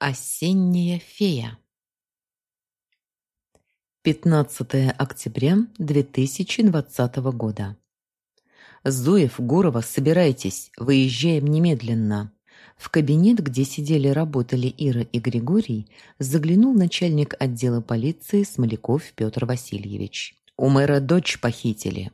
Осенняя фея 15 октября 2020 года. Зуев, Гурова, собирайтесь, выезжаем немедленно. В кабинет, где сидели-работали Ира и Григорий, заглянул начальник отдела полиции Смоляков Петр Васильевич. У мэра дочь похитили.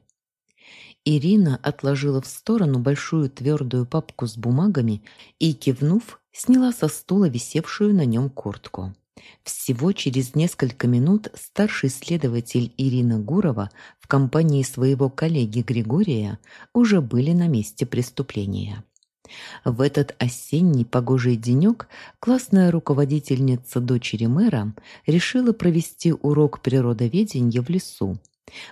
Ирина отложила в сторону большую твердую папку с бумагами и, кивнув, сняла со стула висевшую на нем куртку. Всего через несколько минут старший следователь Ирина Гурова в компании своего коллеги Григория уже были на месте преступления. В этот осенний погожий денек классная руководительница дочери мэра решила провести урок природоведения в лесу,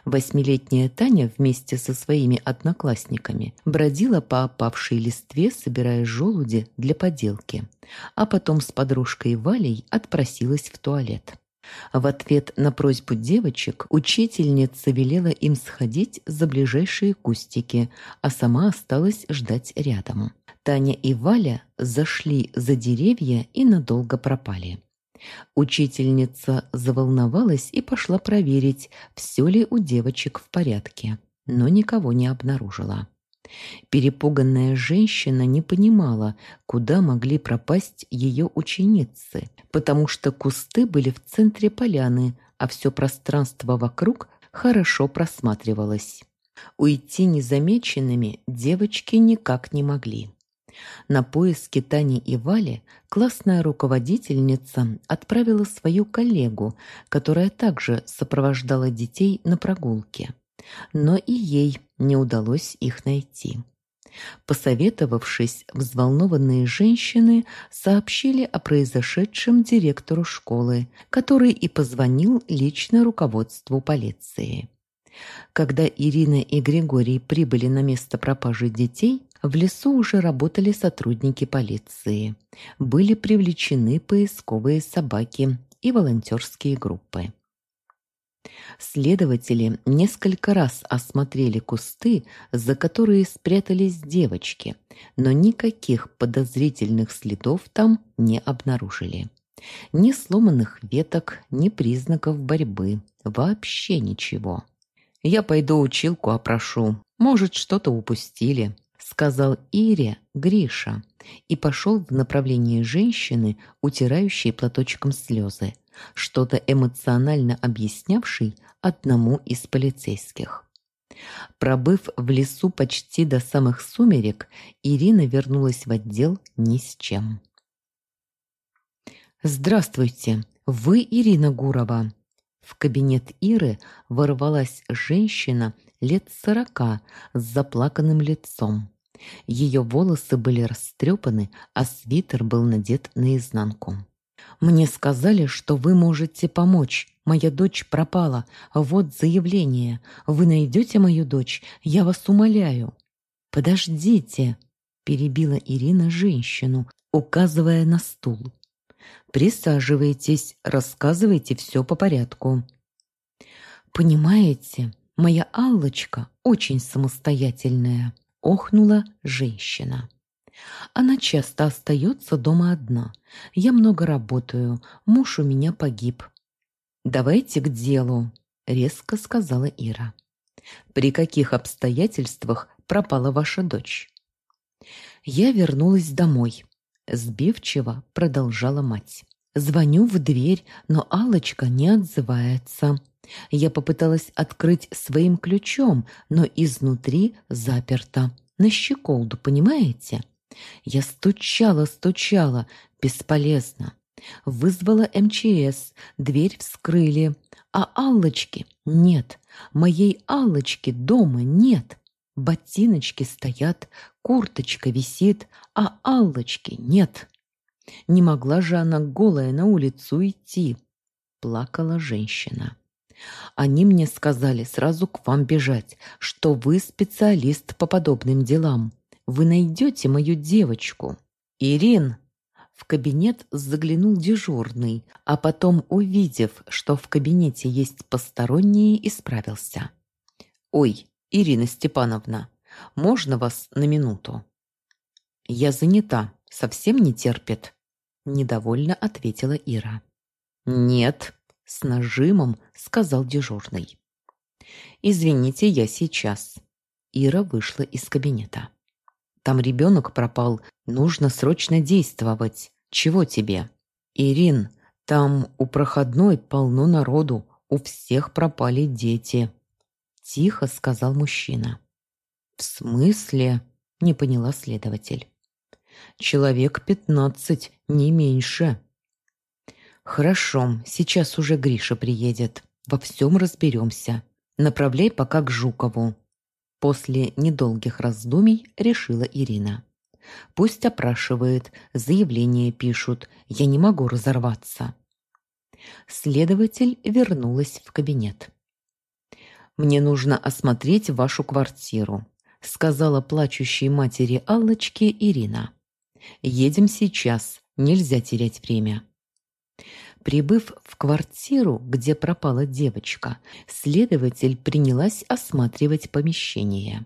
Восьмилетняя Таня вместе со своими одноклассниками бродила по опавшей листве, собирая желуди для поделки, а потом с подружкой Валей отпросилась в туалет. В ответ на просьбу девочек учительница велела им сходить за ближайшие кустики, а сама осталась ждать рядом. Таня и Валя зашли за деревья и надолго пропали. Учительница заволновалась и пошла проверить, все ли у девочек в порядке, но никого не обнаружила. Перепуганная женщина не понимала, куда могли пропасть ее ученицы, потому что кусты были в центре поляны, а все пространство вокруг хорошо просматривалось. Уйти незамеченными девочки никак не могли. На поиски Тани и Вали классная руководительница отправила свою коллегу, которая также сопровождала детей на прогулке. Но и ей не удалось их найти. Посоветовавшись, взволнованные женщины сообщили о произошедшем директору школы, который и позвонил лично руководству полиции. Когда Ирина и Григорий прибыли на место пропажи детей, в лесу уже работали сотрудники полиции. Были привлечены поисковые собаки и волонтерские группы. Следователи несколько раз осмотрели кусты, за которые спрятались девочки, но никаких подозрительных следов там не обнаружили. Ни сломанных веток, ни признаков борьбы, вообще ничего. «Я пойду училку опрошу, может, что-то упустили», сказал Ире Гриша и пошел в направлении женщины, утирающей платочком слезы, что-то эмоционально объяснявшей одному из полицейских. Пробыв в лесу почти до самых сумерек, Ирина вернулась в отдел ни с чем. «Здравствуйте, вы Ирина Гурова?» В кабинет Иры ворвалась женщина лет сорока с заплаканным лицом. Ее волосы были растрепаны, а свитер был надет наизнанку. «Мне сказали, что вы можете помочь. Моя дочь пропала. Вот заявление. Вы найдете мою дочь? Я вас умоляю». «Подождите», – перебила Ирина женщину, указывая на стул. «Присаживайтесь, рассказывайте все по порядку». «Понимаете, моя Аллочка очень самостоятельная охнула женщина. Она часто остается дома одна. Я много работаю, муж у меня погиб. «Давайте к делу», — резко сказала Ира. «При каких обстоятельствах пропала ваша дочь?» Я вернулась домой. Сбивчиво продолжала мать. Звоню в дверь, но алочка не отзывается. Я попыталась открыть своим ключом, но изнутри заперто. На щеколду, понимаете? Я стучала, стучала, бесполезно. Вызвала МЧС, дверь вскрыли. А Аллочки нет, моей Аллочки дома нет. Ботиночки стоят, курточка висит, а Аллочки нет. Не могла же она голая на улицу идти, плакала женщина. Они мне сказали сразу к вам бежать, что вы специалист по подобным делам. Вы найдете мою девочку. Ирин!» В кабинет заглянул дежурный, а потом, увидев, что в кабинете есть посторонние, исправился. «Ой, Ирина Степановна, можно вас на минуту?» «Я занята, совсем не терпит». – недовольно ответила Ира. «Нет», – с нажимом сказал дежурный. «Извините, я сейчас». Ира вышла из кабинета. «Там ребенок пропал, нужно срочно действовать. Чего тебе?» «Ирин, там у проходной полно народу, у всех пропали дети», – тихо сказал мужчина. «В смысле?» – не поняла следователь. «Человек пятнадцать, не меньше». «Хорошо, сейчас уже Гриша приедет. Во всем разберемся. Направляй пока к Жукову». После недолгих раздумий решила Ирина. Пусть опрашивает, заявление пишут. Я не могу разорваться. Следователь вернулась в кабинет. «Мне нужно осмотреть вашу квартиру», сказала плачущей матери Аллочке Ирина. «Едем сейчас, нельзя терять время». Прибыв в квартиру, где пропала девочка, следователь принялась осматривать помещение.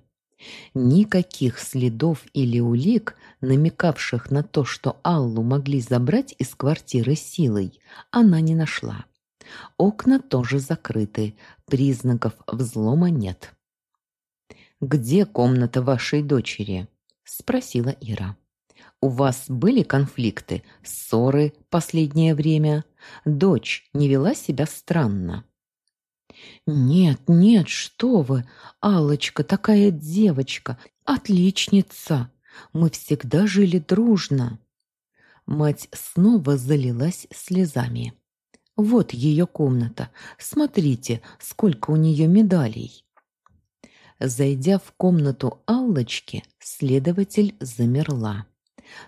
Никаких следов или улик, намекавших на то, что Аллу могли забрать из квартиры силой, она не нашла. Окна тоже закрыты, признаков взлома нет. «Где комната вашей дочери?» – спросила Ира. «У вас были конфликты, ссоры последнее время? Дочь не вела себя странно?» «Нет, нет, что вы! алочка такая девочка, отличница! Мы всегда жили дружно!» Мать снова залилась слезами. «Вот ее комната. Смотрите, сколько у нее медалей!» Зайдя в комнату Аллочки, следователь замерла.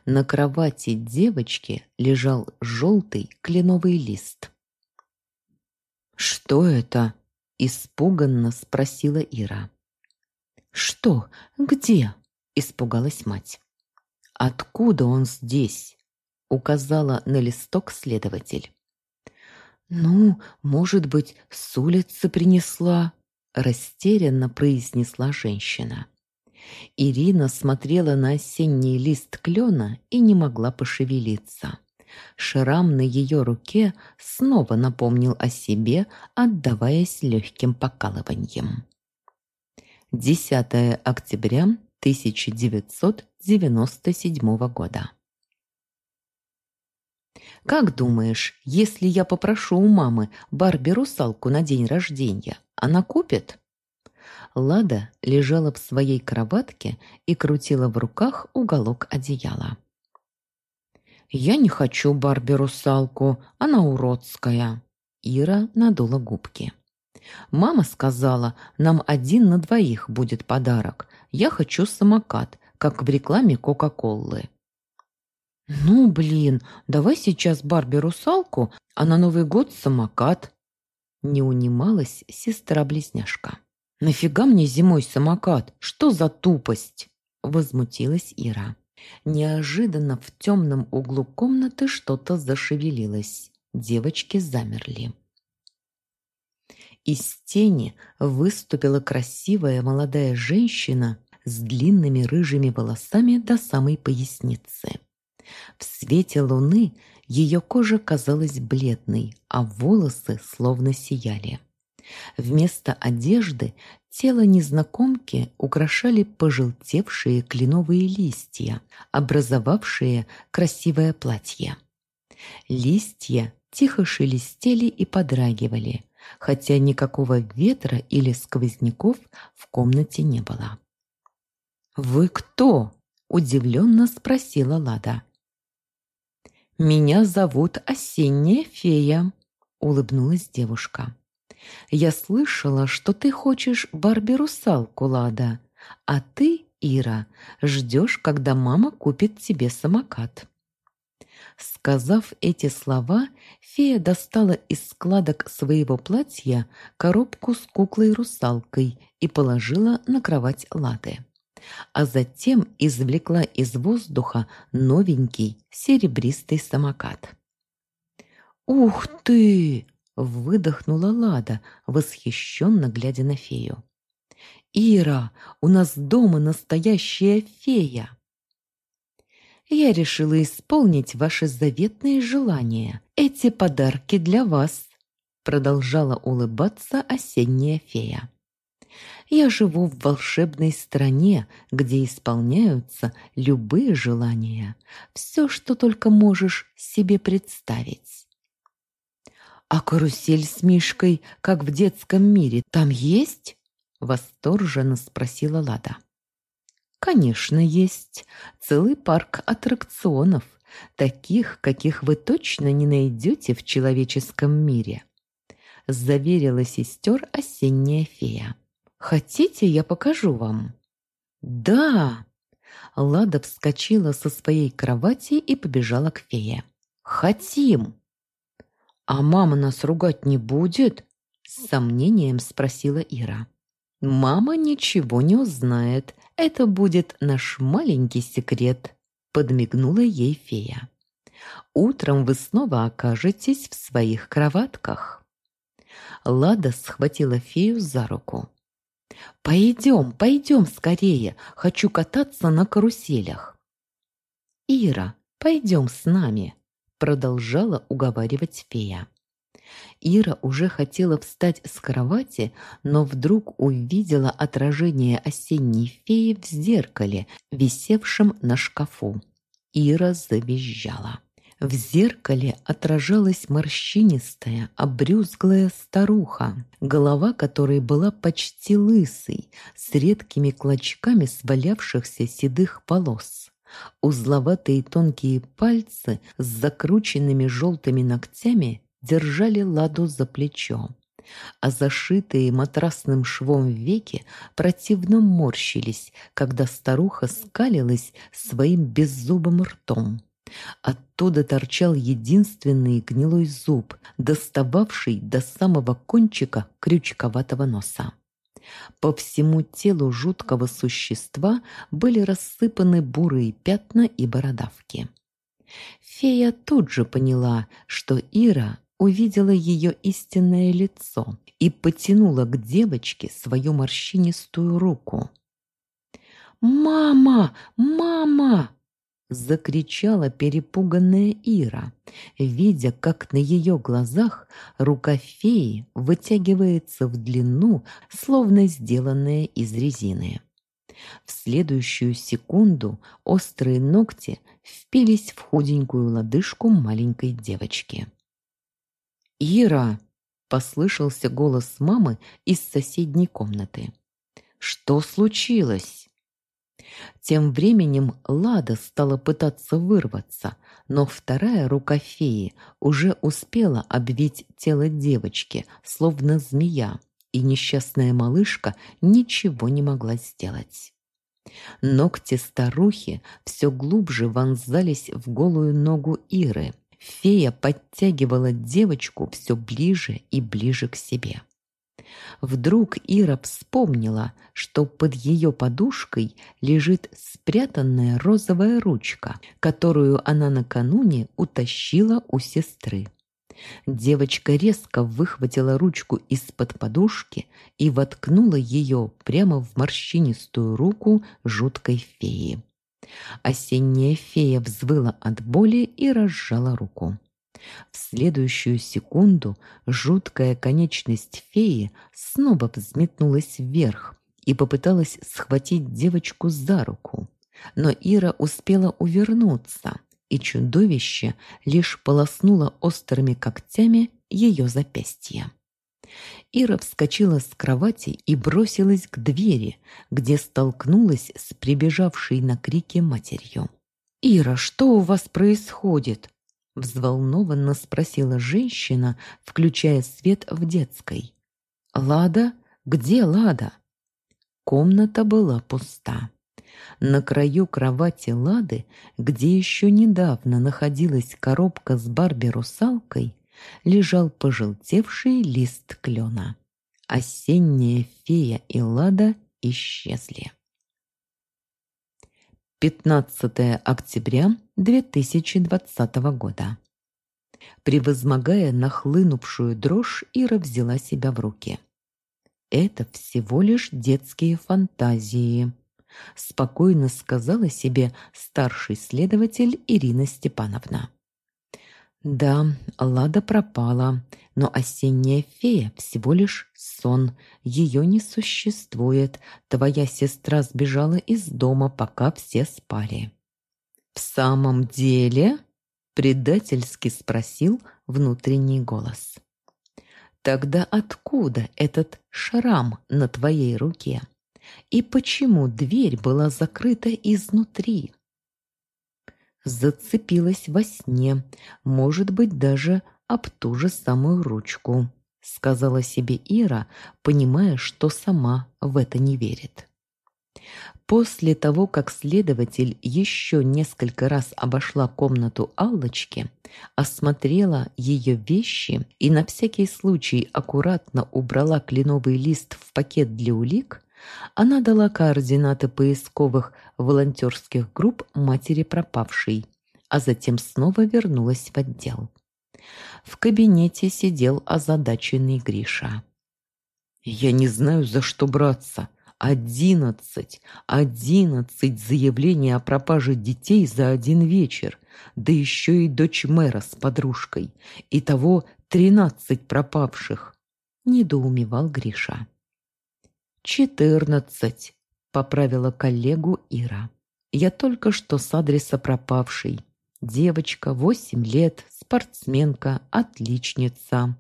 На кровати девочки лежал желтый кленовый лист. «Что это?» – испуганно спросила Ира. «Что? Где?» – испугалась мать. «Откуда он здесь?» – указала на листок следователь. «Ну, может быть, с улицы принесла?» – растерянно произнесла женщина. Ирина смотрела на осенний лист клена и не могла пошевелиться. Шрам на ее руке снова напомнил о себе, отдаваясь легким покалыванием. 10 октября 1997 года. «Как думаешь, если я попрошу у мамы Барби-русалку на день рождения, она купит?» Лада лежала в своей кроватке и крутила в руках уголок одеяла. «Я не хочу Барби-русалку, она уродская». Ира надула губки. «Мама сказала, нам один на двоих будет подарок. Я хочу самокат, как в рекламе Кока-Колы». «Ну, блин, давай сейчас Барби-русалку, а на Новый год самокат». Не унималась сестра-близняшка. «Нафига мне зимой самокат? Что за тупость?» Возмутилась Ира. Неожиданно в темном углу комнаты что-то зашевелилось. Девочки замерли. Из тени выступила красивая молодая женщина с длинными рыжими волосами до самой поясницы. В свете луны ее кожа казалась бледной, а волосы словно сияли. Вместо одежды тело незнакомки украшали пожелтевшие кленовые листья, образовавшие красивое платье. Листья тихо шелестели и подрагивали, хотя никакого ветра или сквозняков в комнате не было. «Вы кто?» – удивленно спросила Лада. «Меня зовут Осенняя фея», – улыбнулась девушка. Я слышала, что ты хочешь Барби-русалку, Лада, а ты, Ира, ждешь, когда мама купит тебе самокат». Сказав эти слова, фея достала из складок своего платья коробку с куклой-русалкой и положила на кровать Лады. А затем извлекла из воздуха новенький серебристый самокат. «Ух ты!» Выдохнула Лада, восхищенно глядя на фею. «Ира, у нас дома настоящая фея!» я решила исполнить ваши заветные желания. Эти подарки для вас», — продолжала улыбаться осенняя фея. «Я живу в волшебной стране, где исполняются любые желания, все, что только можешь себе представить». «А карусель с Мишкой, как в детском мире, там есть?» — восторженно спросила Лада. Конечно, есть. Целый парк аттракционов, таких, каких вы точно не найдете в человеческом мире. Заверила сестер осенняя фея. Хотите, я покажу вам? Да! Лада вскочила со своей кровати и побежала к фее. Хотим! А мама нас ругать не будет? С сомнением спросила Ира. Мама ничего не узнает, это будет наш маленький секрет», – подмигнула ей фея. «Утром вы снова окажетесь в своих кроватках». Лада схватила фею за руку. «Пойдем, пойдем скорее, хочу кататься на каруселях». «Ира, пойдем с нами», – продолжала уговаривать фея. Ира уже хотела встать с кровати, но вдруг увидела отражение осенней феи в зеркале, висевшем на шкафу. Ира завизжала. В зеркале отражалась морщинистая, обрюзглая старуха, голова которой была почти лысой, с редкими клочками свалявшихся седых волос. Узловатые тонкие пальцы с закрученными желтыми ногтями держали Ладу за плечо, а зашитые матрасным швом веки противно морщились, когда старуха скалилась своим беззубым ртом. Оттуда торчал единственный гнилой зуб, достававший до самого кончика крючковатого носа. По всему телу жуткого существа были рассыпаны бурые пятна и бородавки. Фея тут же поняла, что Ира увидела ее истинное лицо и потянула к девочке свою морщинистую руку. «Мама! Мама!» — закричала перепуганная Ира, видя, как на ее глазах рука феи вытягивается в длину, словно сделанная из резины. В следующую секунду острые ногти впились в худенькую лодыжку маленькой девочки. «Ира!» – послышался голос мамы из соседней комнаты. «Что случилось?» Тем временем Лада стала пытаться вырваться, но вторая рука феи уже успела обвить тело девочки, словно змея, и несчастная малышка ничего не могла сделать. Ногти старухи все глубже вонзались в голую ногу Иры – Фея подтягивала девочку все ближе и ближе к себе. Вдруг Ира вспомнила, что под ее подушкой лежит спрятанная розовая ручка, которую она накануне утащила у сестры. Девочка резко выхватила ручку из-под подушки и воткнула ее прямо в морщинистую руку жуткой феи. Осенняя фея взвыла от боли и разжала руку. В следующую секунду жуткая конечность феи снова взметнулась вверх и попыталась схватить девочку за руку. Но Ира успела увернуться, и чудовище лишь полоснуло острыми когтями ее запястье. Ира вскочила с кровати и бросилась к двери, где столкнулась с прибежавшей на крики матерью. «Ира, что у вас происходит?» – взволнованно спросила женщина, включая свет в детской. «Лада? Где Лада?» Комната была пуста. На краю кровати Лады, где еще недавно находилась коробка с Барби-русалкой, лежал пожелтевший лист клена. Осенняя фея и Лада исчезли. 15 октября 2020 года. Превозмогая нахлынувшую дрожь, Ира взяла себя в руки. «Это всего лишь детские фантазии», спокойно сказала себе старший следователь Ирина Степановна. Да, Лада пропала, но осенняя фея всего лишь сон. Ее не существует. Твоя сестра сбежала из дома, пока все спали. В самом деле? Предательски спросил внутренний голос. Тогда откуда этот шрам на твоей руке? И почему дверь была закрыта изнутри? Зацепилась во сне, может быть, даже об ту же самую ручку, сказала себе Ира, понимая, что сама в это не верит. После того, как следователь еще несколько раз обошла комнату Аллочки, осмотрела ее вещи и на всякий случай аккуратно убрала кленовый лист в пакет для улик, она дала координаты поисковых волонтерских групп матери пропавшей, а затем снова вернулась в отдел. В кабинете сидел озадаченный Гриша. «Я не знаю, за что браться», Одиннадцать, одиннадцать заявлений о пропаже детей за один вечер, да еще и дочь мэра с подружкой. Итого тринадцать пропавших, недоумевал Гриша. Четырнадцать, поправила коллегу Ира. Я только что с адреса пропавшей. Девочка, восемь лет, спортсменка, отличница.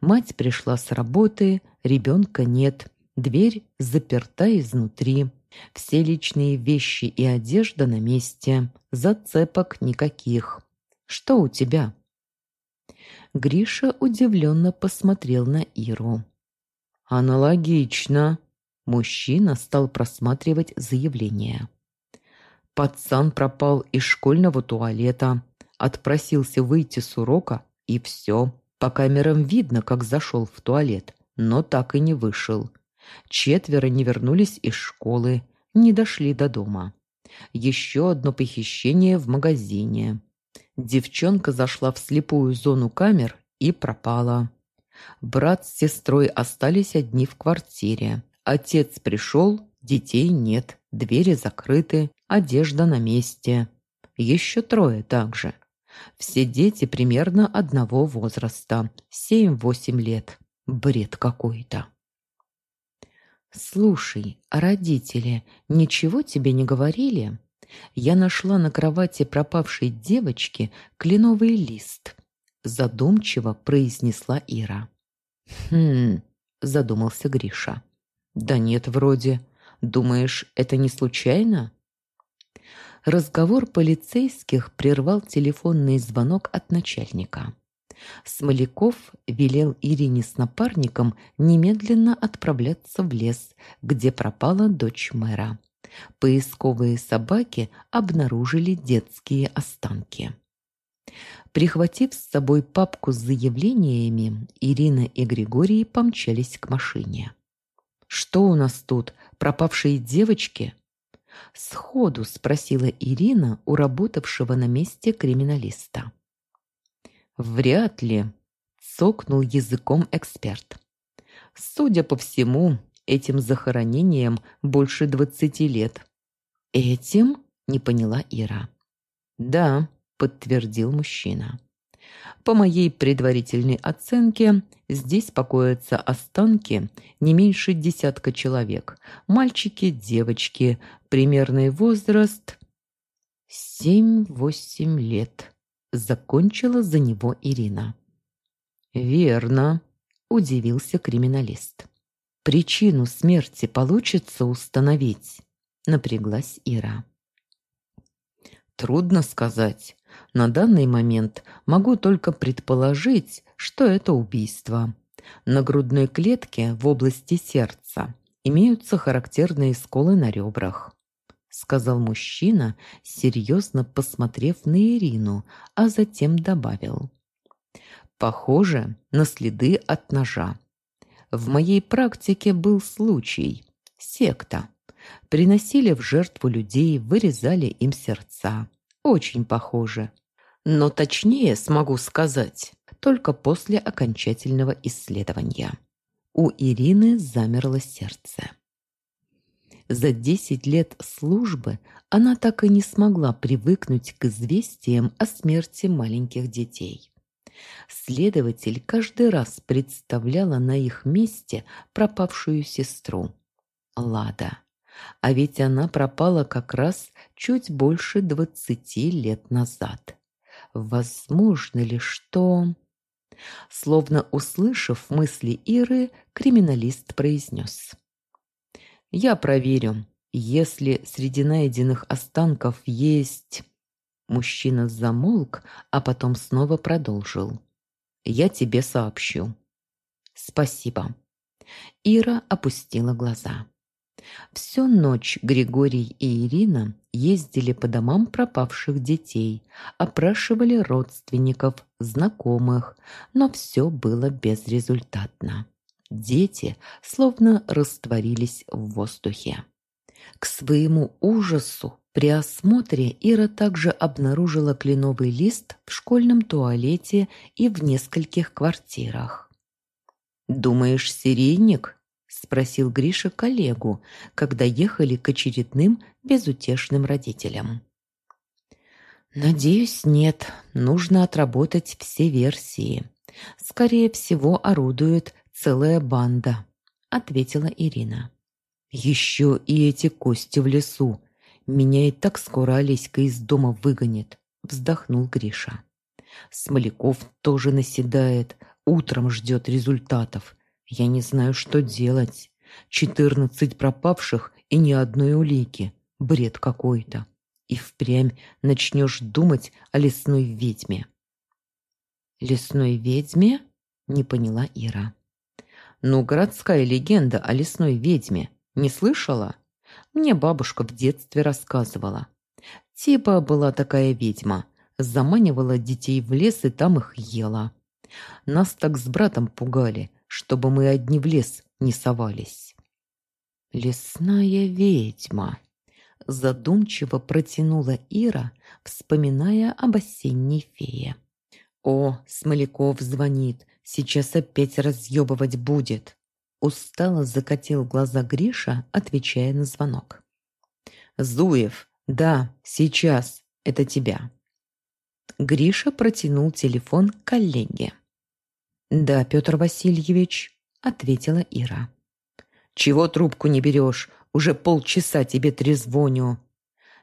Мать пришла с работы, ребенка нет. Дверь заперта изнутри. Все личные вещи и одежда на месте. Зацепок никаких. Что у тебя?» Гриша удивленно посмотрел на Иру. «Аналогично». Мужчина стал просматривать заявление. Пацан пропал из школьного туалета, отпросился выйти с урока, и все. По камерам видно, как зашел в туалет, но так и не вышел. Четверо не вернулись из школы, не дошли до дома. Еще одно похищение в магазине. Девчонка зашла в слепую зону камер и пропала. Брат с сестрой остались одни в квартире. Отец пришел, детей нет, двери закрыты, одежда на месте. Еще трое также. Все дети примерно одного возраста, семь-восемь лет. Бред какой-то. «Слушай, родители ничего тебе не говорили? Я нашла на кровати пропавшей девочки кленовый лист», задумчиво произнесла Ира. «Хм...» – задумался Гриша. «Да нет, вроде. Думаешь, это не случайно?» Разговор полицейских прервал телефонный звонок от начальника. Смоляков велел Ирине с напарником немедленно отправляться в лес, где пропала дочь мэра. Поисковые собаки обнаружили детские останки. Прихватив с собой папку с заявлениями, Ирина и Григорий помчались к машине. «Что у нас тут? Пропавшие девочки?» Сходу спросила Ирина у работавшего на месте криминалиста. «Вряд ли», – цокнул языком эксперт. «Судя по всему, этим захоронением больше двадцати лет». «Этим?» – не поняла Ира. «Да», – подтвердил мужчина. По моей предварительной оценке, здесь покоятся останки не меньше десятка человек. Мальчики, девочки, примерный возраст семь-восемь лет. Закончила за него Ирина. «Верно», – удивился криминалист. «Причину смерти получится установить», – напряглась Ира. «Трудно сказать. На данный момент могу только предположить, что это убийство. На грудной клетке в области сердца имеются характерные сколы на ребрах сказал мужчина, серьезно посмотрев на Ирину, а затем добавил. Похоже на следы от ножа. В моей практике был случай. Секта. Приносили в жертву людей, вырезали им сердца. Очень похоже. Но точнее смогу сказать только после окончательного исследования. У Ирины замерло сердце. За десять лет службы она так и не смогла привыкнуть к известиям о смерти маленьких детей. Следователь каждый раз представляла на их месте пропавшую сестру. Лада. А ведь она пропала как раз чуть больше двадцати лет назад. Возможно ли, что... Словно услышав мысли Иры, криминалист произнес. «Я проверю. Если среди найденных останков есть...» Мужчина замолк, а потом снова продолжил. «Я тебе сообщу». «Спасибо». Ира опустила глаза. Всю ночь Григорий и Ирина ездили по домам пропавших детей, опрашивали родственников, знакомых, но все было безрезультатно. Дети словно растворились в воздухе. К своему ужасу при осмотре Ира также обнаружила кленовый лист в школьном туалете и в нескольких квартирах. «Думаешь, серийник?» – спросил Гриша коллегу, когда ехали к очередным безутешным родителям. «Надеюсь, нет. Нужно отработать все версии. Скорее всего, орудует целая банда», – ответила Ирина. «Еще и эти кости в лесу. Меня и так скоро Олеська из дома выгонит», – вздохнул Гриша. «Смоляков тоже наседает, утром ждет результатов. Я не знаю, что делать. Четырнадцать пропавших и ни одной улики. Бред какой-то. И впрямь начнешь думать о лесной ведьме». «Лесной ведьме?» – не поняла Ира. «Ну, городская легенда о лесной ведьме. Не слышала?» Мне бабушка в детстве рассказывала. Типа была такая ведьма. Заманивала детей в лес и там их ела. Нас так с братом пугали, чтобы мы одни в лес не совались. «Лесная ведьма», – задумчиво протянула Ира, вспоминая об осенней фее. «О, Смоляков звонит, сейчас опять разъебывать будет». Устало закатил глаза Гриша, отвечая на звонок. «Зуев, да, сейчас, это тебя». Гриша протянул телефон коллеге. «Да, Петр Васильевич», — ответила Ира. «Чего трубку не берешь? Уже полчаса тебе трезвоню».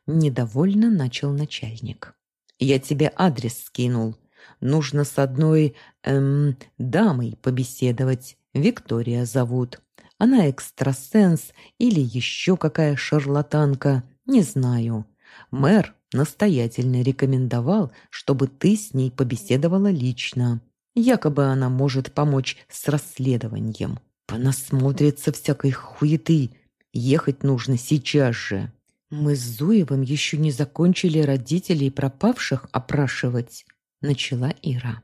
Недовольно начал начальник. «Я тебе адрес скинул. Нужно с одной, эм, дамой побеседовать. Виктория зовут. Она экстрасенс или еще какая шарлатанка, не знаю. Мэр настоятельно рекомендовал, чтобы ты с ней побеседовала лично. Якобы она может помочь с расследованием. Понасмотрится всякой хуеты. Ехать нужно сейчас же. Мы с Зуевым еще не закончили родителей пропавших опрашивать, начала Ира.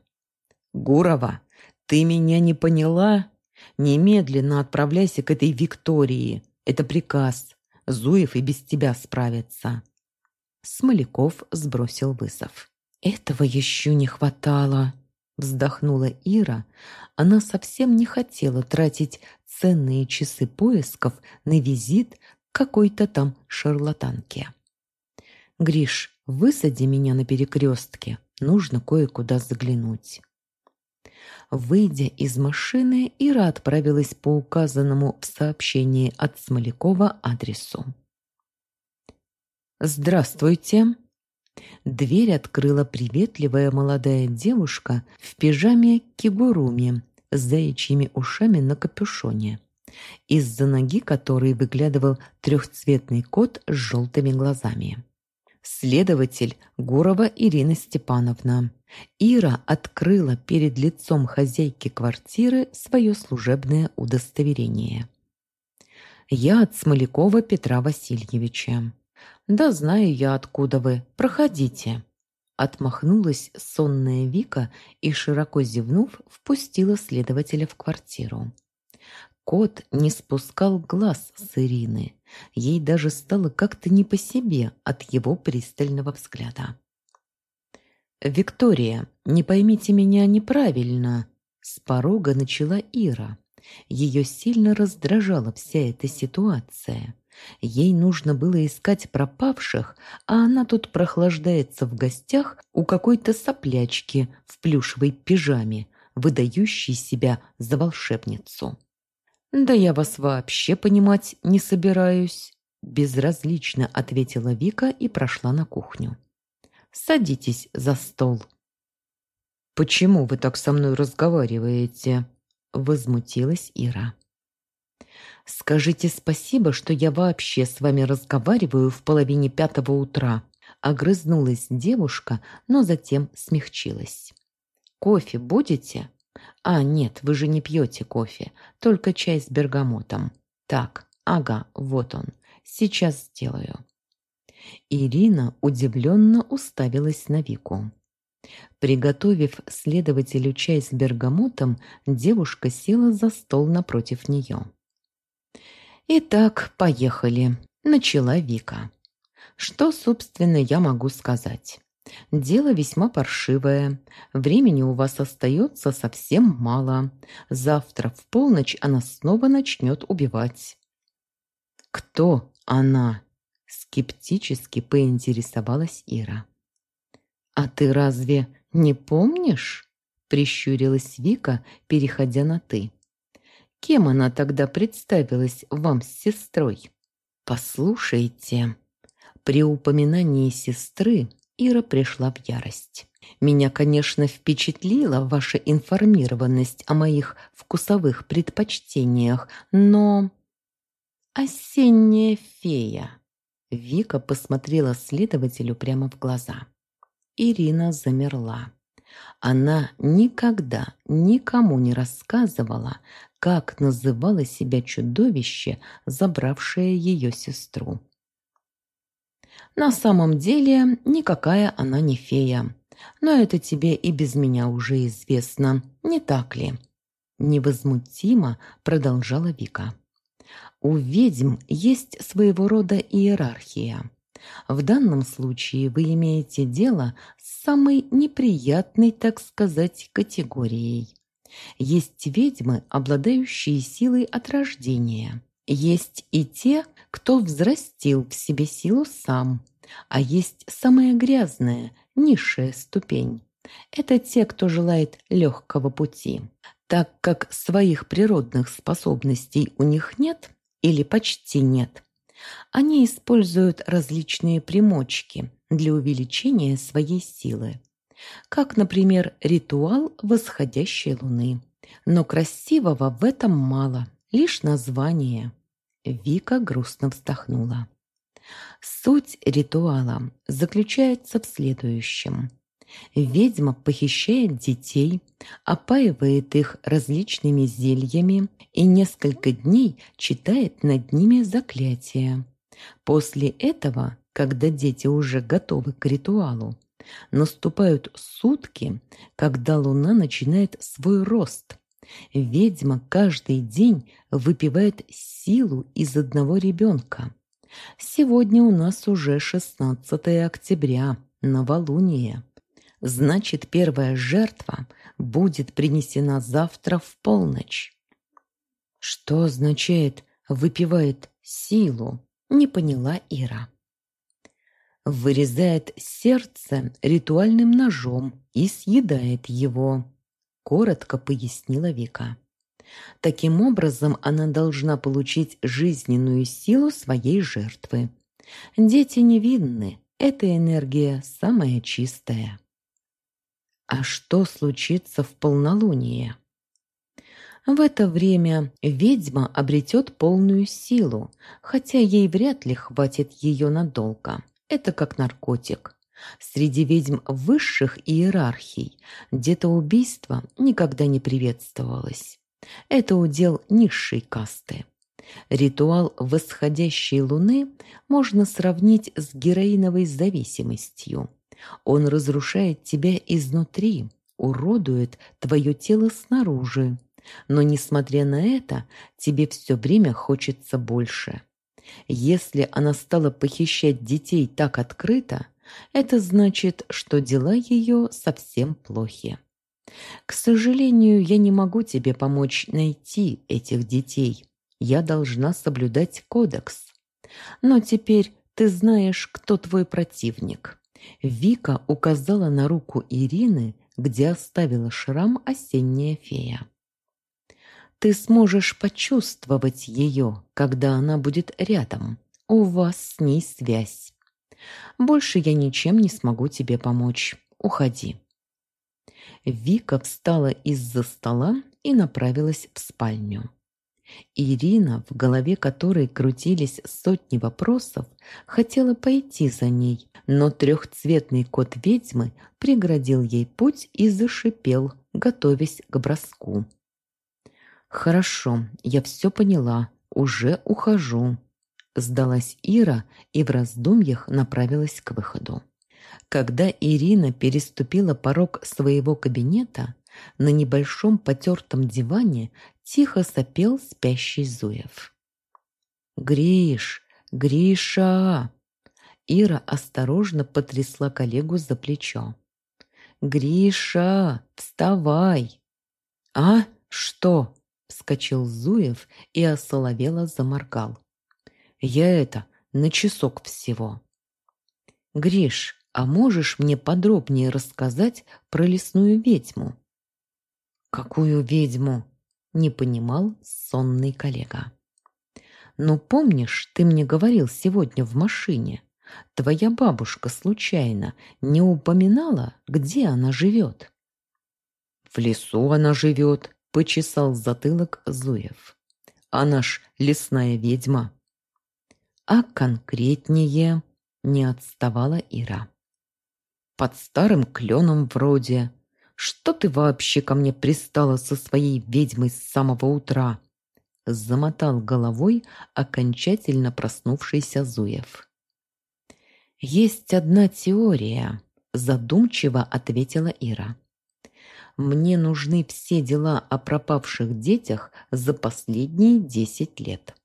Гурова, ты меня не поняла? Немедленно отправляйся к этой Виктории. Это приказ. Зуев и без тебя справится. Смоляков сбросил вызов. Этого еще не хватало. Вздохнула Ира. Она совсем не хотела тратить ценные часы поисков на визит какой-то там шарлатанке. «Гриш, высади меня на перекрестке. Нужно кое-куда заглянуть». Выйдя из машины, Ира отправилась по указанному в сообщении от Смолякова адресу. «Здравствуйте!» Дверь открыла приветливая молодая девушка в пижаме кигуруми с заячьими ушами на капюшоне, из-за ноги которой выглядывал трехцветный кот с желтыми глазами. Следователь Гурова Ирина Степановна. Ира открыла перед лицом хозяйки квартиры свое служебное удостоверение. «Я от Смолякова Петра Васильевича». «Да знаю я, откуда вы. Проходите». Отмахнулась сонная Вика и, широко зевнув, впустила следователя в квартиру. Кот не спускал глаз с Ирины. Ей даже стало как-то не по себе от его пристального взгляда. «Виктория, не поймите меня неправильно», — с порога начала Ира. Ее сильно раздражала вся эта ситуация. Ей нужно было искать пропавших, а она тут прохлаждается в гостях у какой-то соплячки в плюшевой пижаме, выдающей себя за волшебницу. «Да я вас вообще понимать не собираюсь», – безразлично ответила Вика и прошла на кухню. «Садитесь за стол». «Почему вы так со мной разговариваете?» – возмутилась Ира. «Скажите спасибо, что я вообще с вами разговариваю в половине пятого утра», – огрызнулась девушка, но затем смягчилась. «Кофе будете?» «А, нет, вы же не пьете кофе, только чай с бергамотом. Так, ага, вот он. Сейчас сделаю». Ирина удивленно уставилась на Вику. Приготовив следователю чай с бергамотом, девушка села за стол напротив нее. «Итак, поехали», – начала Вика. «Что, собственно, я могу сказать? Дело весьма паршивое. Времени у вас остается совсем мало. Завтра в полночь она снова начнет убивать». «Кто она?» – скептически поинтересовалась Ира. «А ты разве не помнишь?» – прищурилась Вика, переходя на «ты». Кем она тогда представилась вам с сестрой? Послушайте. При упоминании сестры Ира пришла в ярость. Меня, конечно, впечатлила ваша информированность о моих вкусовых предпочтениях, но... Осенняя фея. Вика посмотрела следователю прямо в глаза. Ирина замерла. Она никогда никому не рассказывала, как называло себя чудовище, забравшее ее сестру. На самом деле никакая она не фея, но это тебе и без меня уже известно, не так ли? Невозмутимо продолжала Вика. У ведьм есть своего рода иерархия. В данном случае вы имеете дело с самой неприятной, так сказать, категорией. Есть ведьмы, обладающие силой от рождения. Есть и те, кто взрастил в себе силу сам. А есть самая грязная, низшая ступень. Это те, кто желает легкого пути. Так как своих природных способностей у них нет или почти нет, они используют различные примочки для увеличения своей силы как, например, ритуал восходящей луны. Но красивого в этом мало, лишь название. Вика грустно вздохнула. Суть ритуала заключается в следующем. Ведьма похищает детей, опаивает их различными зельями и несколько дней читает над ними заклятия. После этого, когда дети уже готовы к ритуалу, наступают сутки, когда луна начинает свой рост. Ведьма каждый день выпивает силу из одного ребенка. Сегодня у нас уже 16 октября, новолуние. Значит, первая жертва будет принесена завтра в полночь. Что означает «выпивает силу»? Не поняла Ира вырезает сердце ритуальным ножом и съедает его», – коротко пояснила Вика. Таким образом, она должна получить жизненную силу своей жертвы. Дети невинны, эта энергия самая чистая. А что случится в полнолуние? В это время ведьма обретет полную силу, хотя ей вряд ли хватит ее надолго. Это как наркотик. Среди ведьм высших иерархий детоубийство никогда не приветствовалось. Это удел низшей касты. Ритуал восходящей луны можно сравнить с героиновой зависимостью. Он разрушает тебя изнутри, уродует твое тело снаружи. Но, несмотря на это, тебе все время хочется больше. Если она стала похищать детей так открыто, это значит, что дела ее совсем плохи. К сожалению, я не могу тебе помочь найти этих детей. Я должна соблюдать кодекс. Но теперь ты знаешь, кто твой противник. Вика указала на руку Ирины, где оставила шрам осенняя фея. Ты сможешь почувствовать ее, когда она будет рядом. У вас с ней связь. Больше я ничем не смогу тебе помочь. Уходи. Вика встала из-за стола и направилась в спальню. Ирина, в голове которой крутились сотни вопросов, хотела пойти за ней, но трехцветный кот ведьмы преградил ей путь и зашипел, готовясь к броску. «Хорошо, я все поняла, уже ухожу», – сдалась Ира и в раздумьях направилась к выходу. Когда Ирина переступила порог своего кабинета, на небольшом потертом диване тихо сопел спящий Зуев. «Гриш! Гриша!» Ира осторожно потрясла коллегу за плечо. «Гриша, вставай!» «А? Что?» – вскочил Зуев и осоловело заморгал. «Я это, на часок всего». «Гриш, а можешь мне подробнее рассказать про лесную ведьму?» «Какую ведьму?» – не понимал сонный коллега. «Ну, помнишь, ты мне говорил сегодня в машине, твоя бабушка случайно не упоминала, где она живет?» «В лесу она живет», – почесал затылок Зуев. «Она ж лесная ведьма». «А конкретнее?» – не отставала Ира. «Под старым кленом вроде», что ты вообще ко мне пристала со своей ведьмой с самого утра?» Замотал головой окончательно проснувшийся Зуев. «Есть одна теория», – задумчиво ответила Ира. «Мне нужны все дела о пропавших детях за последние десять лет».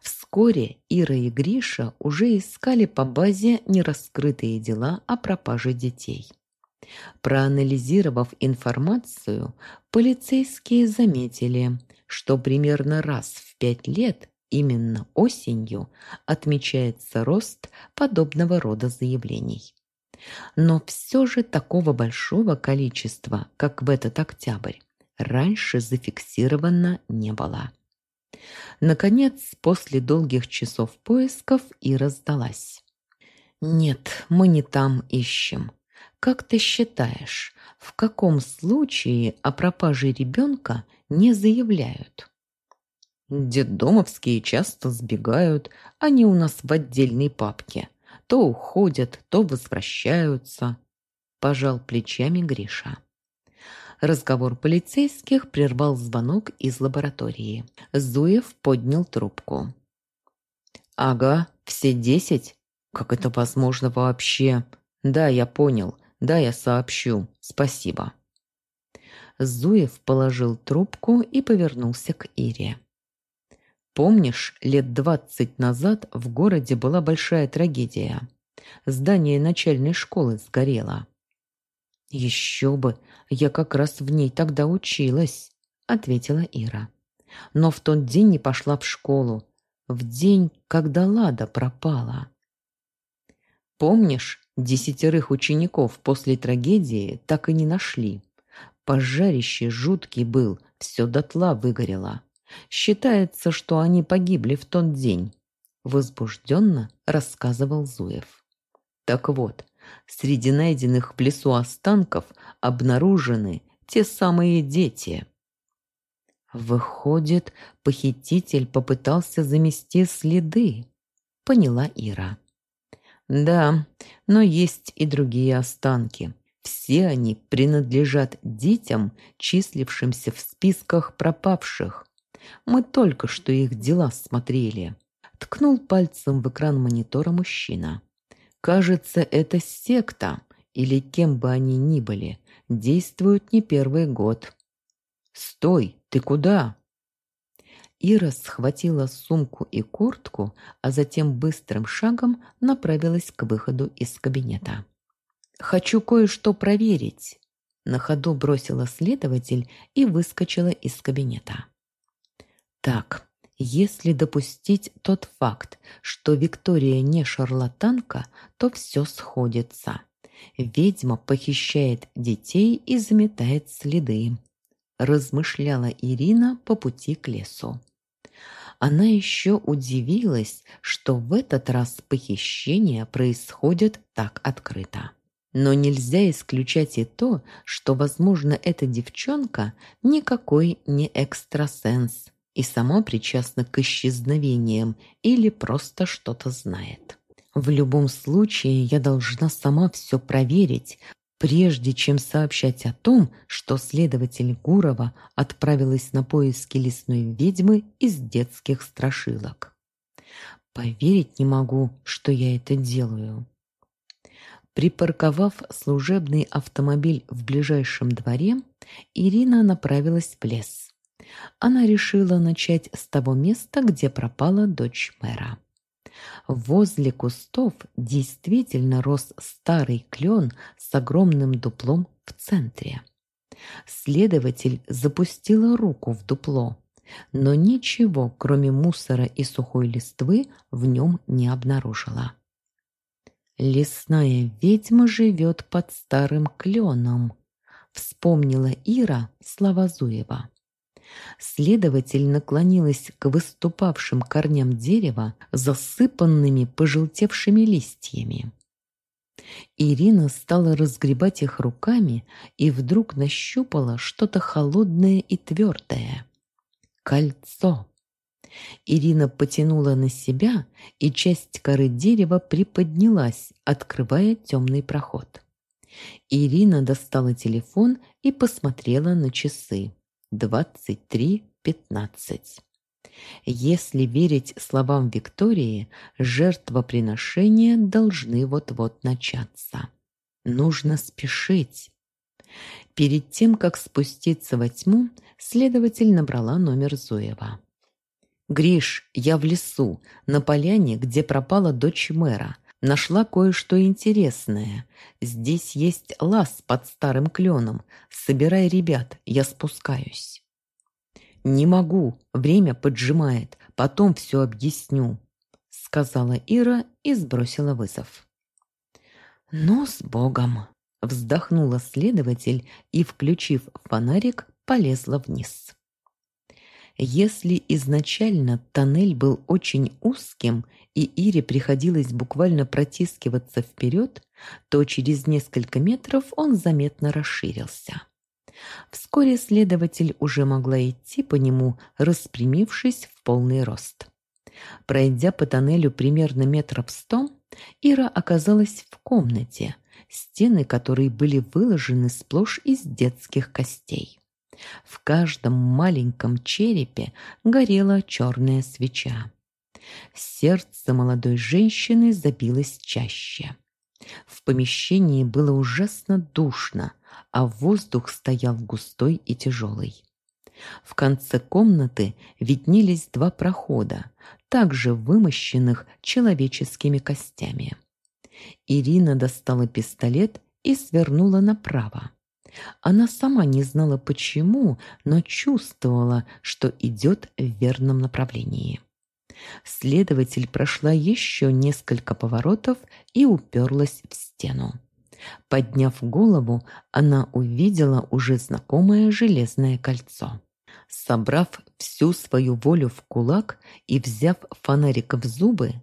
Вскоре Ира и Гриша уже искали по базе нераскрытые дела о пропаже детей. Проанализировав информацию, полицейские заметили, что примерно раз в пять лет, именно осенью, отмечается рост подобного рода заявлений. Но все же такого большого количества, как в этот октябрь, раньше зафиксировано не было. Наконец, после долгих часов поисков и раздалась. «Нет, мы не там ищем. Как ты считаешь, в каком случае о пропаже ребенка не заявляют? Детдомовские часто сбегают, они у нас в отдельной папке. То уходят, то возвращаются. Пожал плечами Гриша. Разговор полицейских прервал звонок из лаборатории. Зуев поднял трубку. «Ага, все десять? Как это возможно вообще? Да, я понял. Да, я сообщу. Спасибо. Зуев положил трубку и повернулся к Ире. Помнишь, лет двадцать назад в городе была большая трагедия. Здание начальной школы сгорело. «Еще бы! Я как раз в ней тогда училась», — ответила Ира. «Но в тот день не пошла в школу. В день, когда Лада пропала». «Помнишь, Десятерых учеников после трагедии так и не нашли. Пожарище жуткий был, все дотла выгорело. Считается, что они погибли в тот день. Возбужденно рассказывал Зуев. Так вот, среди найденных в лесу останков обнаружены те самые дети. Выходит, похититель попытался замести следы, поняла Ира. Да, но есть и другие останки. Все они принадлежат детям, числившимся в списках пропавших. Мы только что их дела смотрели. Ткнул пальцем в экран монитора мужчина. Кажется, это секта, или кем бы они ни были, действуют не первый год. «Стой! Ты куда?» Ира схватила сумку и куртку, а затем быстрым шагом направилась к выходу из кабинета. «Хочу кое-что проверить», – на ходу бросила следователь и выскочила из кабинета. «Так, Если допустить тот факт, что Виктория не шарлатанка, то все сходится. Ведьма похищает детей и заметает следы. Размышляла Ирина по пути к лесу. Она еще удивилась, что в этот раз похищение происходит так открыто. Но нельзя исключать и то, что, возможно, эта девчонка никакой не экстрасенс и сама причастна к исчезновениям или просто что-то знает. В любом случае, я должна сама все проверить, прежде чем сообщать о том, что следователь Гурова отправилась на поиски лесной ведьмы из детских страшилок. Поверить не могу, что я это делаю. Припарковав служебный автомобиль в ближайшем дворе, Ирина направилась в лес. Она решила начать с того места, где пропала дочь мэра. Возле кустов действительно рос старый клен с огромным дуплом в центре. Следователь запустила руку в дупло, но ничего, кроме мусора и сухой листвы, в нем не обнаружила. «Лесная ведьма живет под старым кленом», — вспомнила Ира слова Зуева. Следователь наклонилась к выступавшим корням дерева, засыпанными пожелтевшими листьями. Ирина стала разгребать их руками и вдруг нащупала что-то холодное и твердое. Кольцо. Ирина потянула на себя, и часть коры дерева приподнялась, открывая темный проход. Ирина достала телефон и посмотрела на часы. Двадцать три пятнадцать. Если верить словам Виктории, жертвоприношения должны вот-вот начаться. Нужно спешить. Перед тем, как спуститься во тьму, следователь набрала номер Зуева. «Гриш, я в лесу, на поляне, где пропала дочь мэра. Нашла кое-что интересное. Здесь есть лаз под старым кленом. Собирай ребят, я спускаюсь». «Не могу, время поджимает, потом все объясню», — сказала Ира и сбросила вызов. «Ну, с Богом!» — вздохнула следователь и, включив фонарик, полезла вниз. Если изначально тоннель был очень узким, и Ире приходилось буквально протискиваться вперед, то через несколько метров он заметно расширился. Вскоре следователь уже могла идти по нему, распрямившись в полный рост. Пройдя по тоннелю примерно метров сто, Ира оказалась в комнате, стены которой были выложены сплошь из детских костей. В каждом маленьком черепе горела черная свеча. Сердце молодой женщины забилось чаще. В помещении было ужасно душно, а воздух стоял густой и тяжелый. В конце комнаты виднелись два прохода, также вымощенных человеческими костями. Ирина достала пистолет и свернула направо. Она сама не знала почему, но чувствовала, что идет в верном направлении. Следователь прошла еще несколько поворотов и уперлась в стену. Подняв голову, она увидела уже знакомое железное кольцо. Собрав всю свою волю в кулак и взяв фонарик в зубы,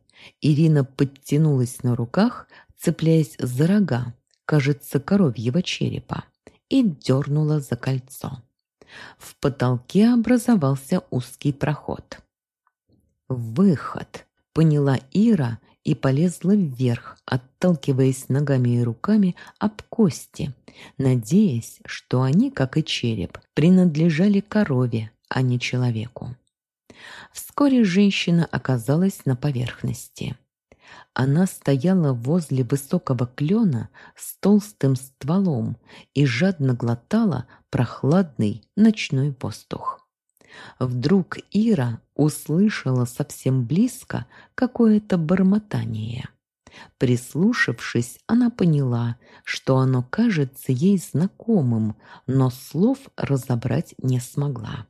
Ирина подтянулась на руках, цепляясь за рога, кажется, коровьего черепа и дернула за кольцо. В потолке образовался узкий проход. «Выход!» — поняла Ира и полезла вверх, отталкиваясь ногами и руками об кости, надеясь, что они, как и череп, принадлежали корове, а не человеку. Вскоре женщина оказалась на поверхности. Она стояла возле высокого клена с толстым стволом и жадно глотала прохладный ночной воздух. Вдруг Ира услышала совсем близко какое-то бормотание. Прислушавшись, она поняла, что оно кажется ей знакомым, но слов разобрать не смогла.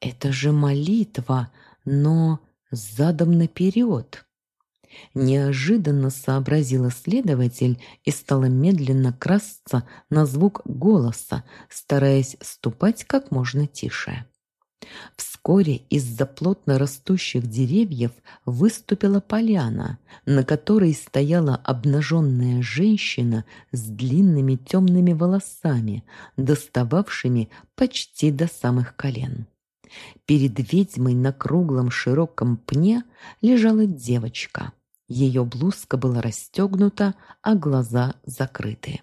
Это же молитва, но задом наперед. Неожиданно сообразила следователь и стала медленно красться на звук голоса, стараясь ступать как можно тише. Вскоре из-за плотно растущих деревьев выступила поляна, на которой стояла обнаженная женщина с длинными темными волосами, достававшими почти до самых колен. Перед ведьмой на круглом широком пне лежала девочка. Ее блузка была расстегнута, а глаза закрыты.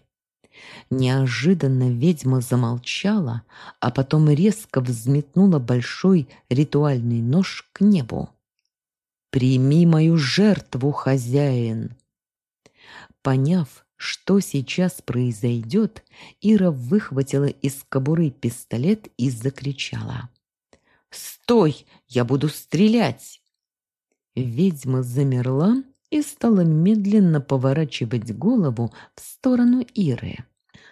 Неожиданно ведьма замолчала, а потом резко взметнула большой ритуальный нож к небу. «Прими мою жертву, хозяин!» Поняв, что сейчас произойдет, Ира выхватила из кобуры пистолет и закричала. «Стой! Я буду стрелять!» Ведьма замерла и стала медленно поворачивать голову в сторону Иры.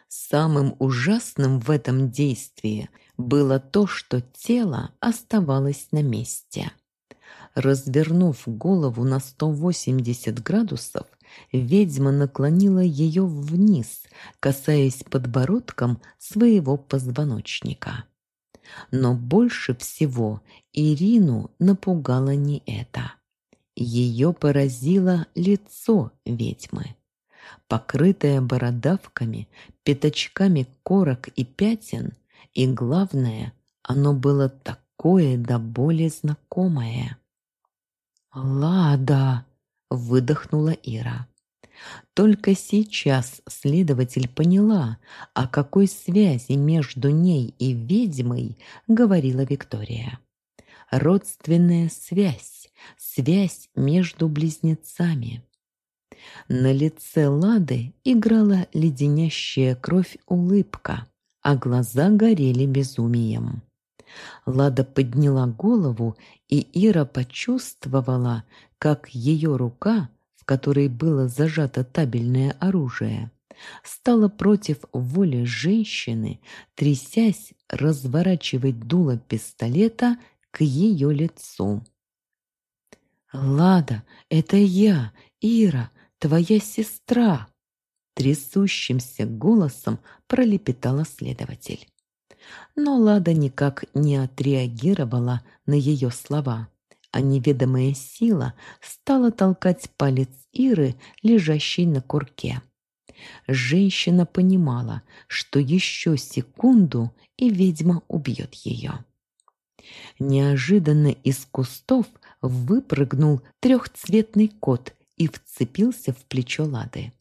Самым ужасным в этом действии было то, что тело оставалось на месте. Развернув голову на 180 градусов, ведьма наклонила ее вниз, касаясь подбородком своего позвоночника. Но больше всего Ирину напугало не это. Ее поразило лицо ведьмы. Покрытое бородавками, пятачками корок и пятен, и, главное, оно было такое до боли знакомое. «Лада!» — выдохнула Ира. Только сейчас следователь поняла, о какой связи между ней и ведьмой говорила Виктория. Родственная связь, связь между близнецами. На лице Лады играла леденящая кровь улыбка, а глаза горели безумием. Лада подняла голову, и Ира почувствовала, как ее рука – в которой было зажато табельное оружие, стала против воли женщины, трясясь, разворачивать дуло пистолета к ее лицу. «Лада, это я, Ира, твоя сестра!» Трясущимся голосом пролепетала следователь. Но Лада никак не отреагировала на ее слова а неведомая сила стала толкать палец Иры, лежащей на курке. Женщина понимала, что еще секунду, и ведьма убьет ее. Неожиданно из кустов выпрыгнул трехцветный кот и вцепился в плечо Лады.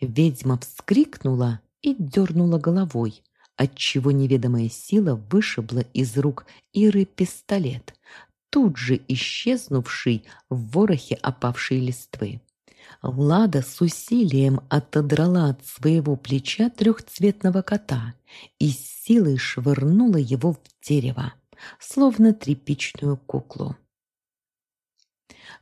Ведьма вскрикнула и дернула головой, отчего неведомая сила вышибла из рук Иры пистолет, тут же исчезнувший в ворохе опавшей листвы. Влада с усилием отодрала от своего плеча трехцветного кота и с силой швырнула его в дерево, словно тряпичную куклу.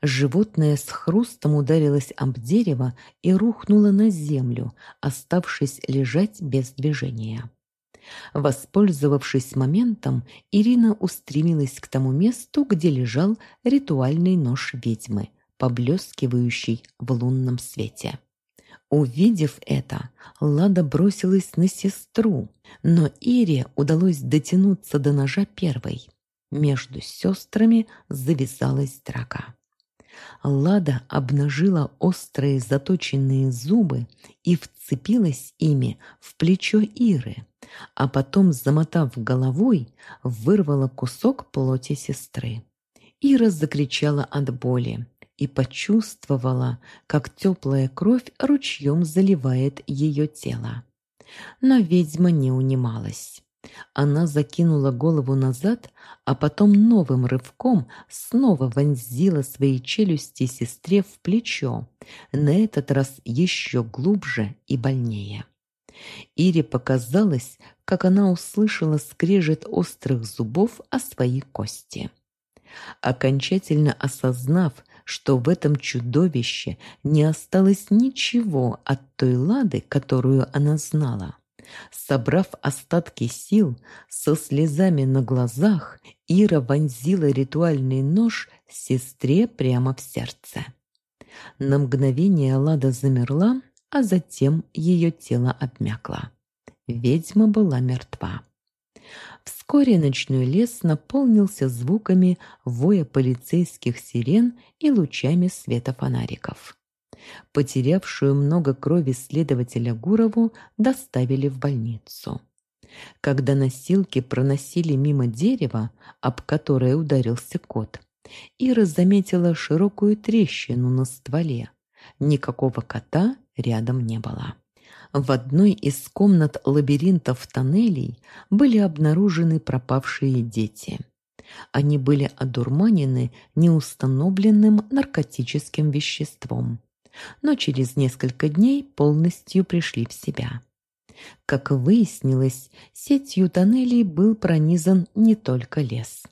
Животное с хрустом ударилось об дерево и рухнуло на землю, оставшись лежать без движения. Воспользовавшись моментом, Ирина устремилась к тому месту, где лежал ритуальный нож ведьмы, поблескивающий в лунном свете. Увидев это, Лада бросилась на сестру, но Ире удалось дотянуться до ножа первой. Между сестрами завязалась драка. Лада обнажила острые заточенные зубы и вцепилась ими в плечо Иры, а потом, замотав головой, вырвала кусок плоти сестры. Ира закричала от боли и почувствовала, как теплая кровь ручьем заливает ее тело. Но ведьма не унималась. Она закинула голову назад, а потом новым рывком снова вонзила свои челюсти сестре в плечо, на этот раз еще глубже и больнее. Ире показалось, как она услышала скрежет острых зубов о свои кости. Окончательно осознав, что в этом чудовище не осталось ничего от той лады, которую она знала, Собрав остатки сил, со слезами на глазах, Ира вонзила ритуальный нож сестре прямо в сердце. На мгновение Лада замерла, а затем ее тело обмякло. Ведьма была мертва. Вскоре ночной лес наполнился звуками воя полицейских сирен и лучами света фонариков. Потерявшую много крови следователя Гурову доставили в больницу. Когда носилки проносили мимо дерева, об которое ударился кот, Ира заметила широкую трещину на стволе. Никакого кота рядом не было. В одной из комнат лабиринтов тоннелей были обнаружены пропавшие дети. Они были одурманены неустановленным наркотическим веществом, но через несколько дней полностью пришли в себя. Как выяснилось, сетью тоннелей был пронизан не только лес.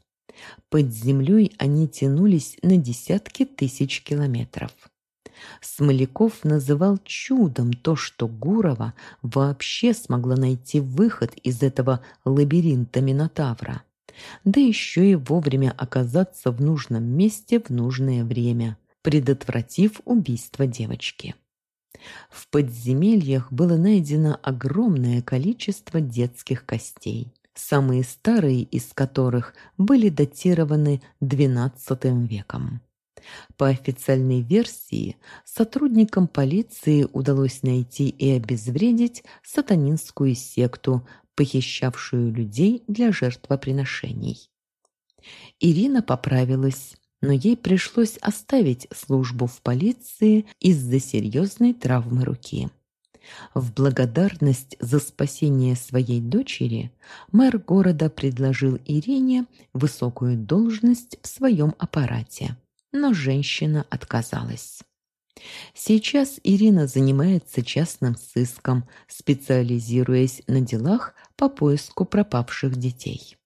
Под землей они тянулись на десятки тысяч километров. Смоляков называл чудом то, что Гурова вообще смогла найти выход из этого лабиринта Минотавра, да еще и вовремя оказаться в нужном месте в нужное время, предотвратив убийство девочки. В подземельях было найдено огромное количество детских костей, самые старые из которых были датированы XII веком. По официальной версии, сотрудникам полиции удалось найти и обезвредить сатанинскую секту, похищавшую людей для жертвоприношений. Ирина поправилась, но ей пришлось оставить службу в полиции из-за серьезной травмы руки. В благодарность за спасение своей дочери мэр города предложил Ирине высокую должность в своем аппарате но женщина отказалась. Сейчас Ирина занимается частным сыском, специализируясь на делах по поиску пропавших детей.